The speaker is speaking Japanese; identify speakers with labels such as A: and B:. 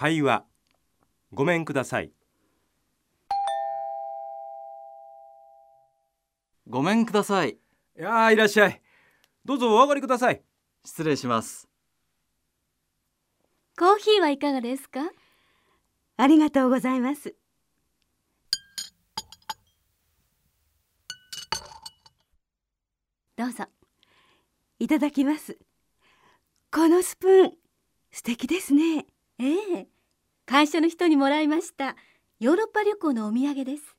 A: 会話ごめんください
B: ごめんください。
A: いやーいらっしゃいどうぞお上がりください
B: 失礼します。
C: コーヒーはいかがですか？
D: ありがとうございます。
C: どうぞ
D: いただきます。このスプーン、素敵ですね。
C: 会社の人にもらいましたヨーロッパ旅行のお土産です。